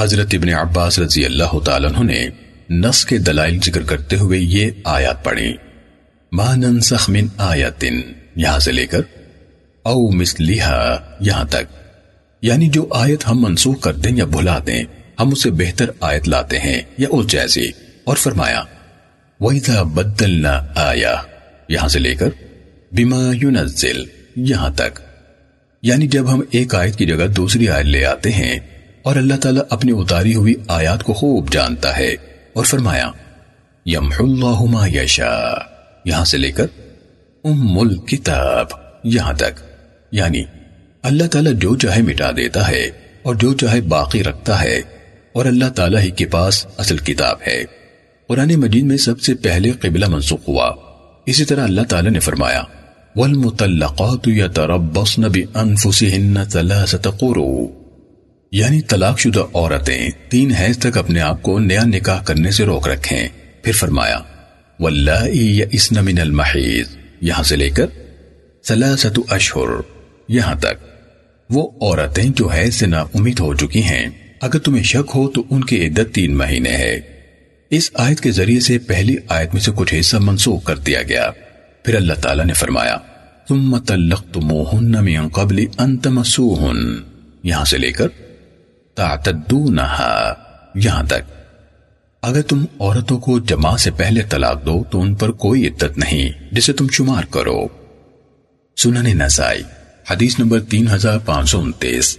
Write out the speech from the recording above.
حضرت ابن عباس رضی اللہ تعالیٰ عنہ نے نس کے دلائل ذکر کرتے ہوئے یہ آیات پڑھی۔ ما ننسخ من آیت یہاں سے لے کر او مثلیہا یہاں تک۔ یعنی جو آیت ہم منسوخ کر دیں یا بھلا دیں، ہم اسے بہتر آیت لاتے ہیں یا اس جیسی اور فرمایا، وَإِذَا بَدَّلْنَا آیَا یہاں سے لے کر بِمَا يُنَزِّل، یہاں تک۔ یعنی جب ہم ایک آیت کی جگہ دوسری آیت لے آتے ہیں اور اللہ تعالیٰ اپنی اتاری ہوئی آیات کو خوب جانتا ہے اور فرمایا یمح اللہ ما یشا یہاں سے لے کر ام الکتاب، یہاں تک۔ یعنی اللہ تعالیٰ جو چاہے مٹا دیتا ہے اور جو چاہے باقی رکھتا ہے اور اللہ تعالیٰ ہی کے پاس اصل کتاب ہے۔ قرآن مجید میں سب سے پہلے قبلہ منسوخ ہوا۔ اسی طرح اللہ تعالیٰ نے فرمایا، والمطلقات يتربصن بأنفسهن ثلاثة قروء یعنی طلاق شدہ عورتیں تین حیض تک اپنے آپ کو نیا نکاح کرنے سے روک رکھیں۔ پھر فرمایا واللائی من یہاں سے لے کر ثلاثت اشہر یہاں تک۔ وہ عورتیں جو حیض سے نا امید ہو چکی ہیں، اگر تمہیں شک ہو تو ان کی عدت تین مہینے ہے۔ اس آیت کے ذریعے سے پہلی آیت میں سے کچھ حصہ منسوخ کر دیا گیا۔ پھر اللہ تعالیٰ نے فرمایا، ثم طلقتموہن من قبل ان تمسوہن یہاں سے لے کر تعتدونها۔ یہاں تک۔ اگر تم عورتوں کو جمع سے پہلے طلاق دو تو ان پر کوئی عدت نہیں، جسے تم شمار کرو۔ سنن نسائی، حدیث نمبر تین ہزار پانچ سو انتیس۔